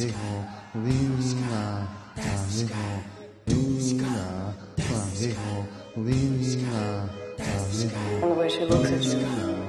Panzeho, Lina, Panzeho, Lina, Panzeho, Lina, Panzeho. I wish I looked at you.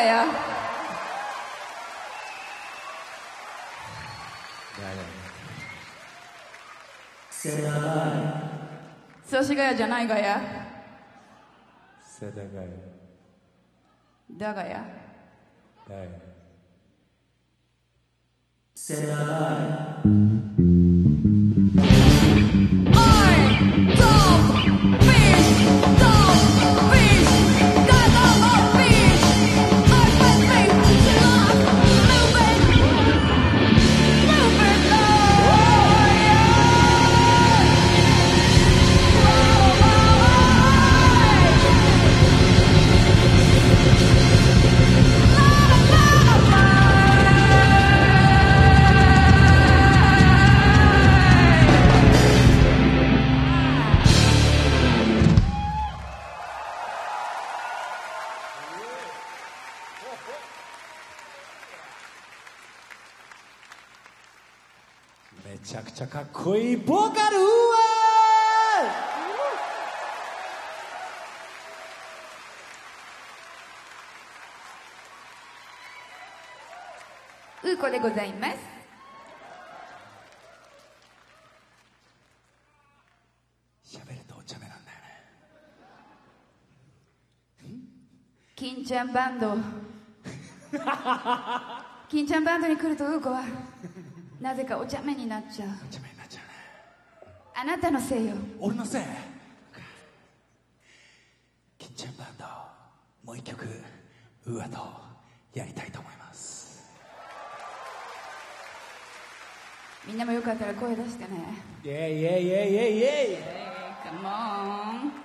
わや。祖師ヶ谷じゃないがや。世田谷。だがや。だよ。世田谷。ちゃくちゃかっこいいボーカルうわうーこでございます。喋るとお茶目なんだよね。金ちゃんバンド。金ちゃんバンドに来るとうーこはなぜかお茶目になっちゃう。お茶目になっちゃうね。あなたのせいよ。俺のせい？金ちゃんバンドもう一曲うわとやりたいと思います。みんなもよかったら声出してね。イェイイェイイェイイェイイェイ。Come on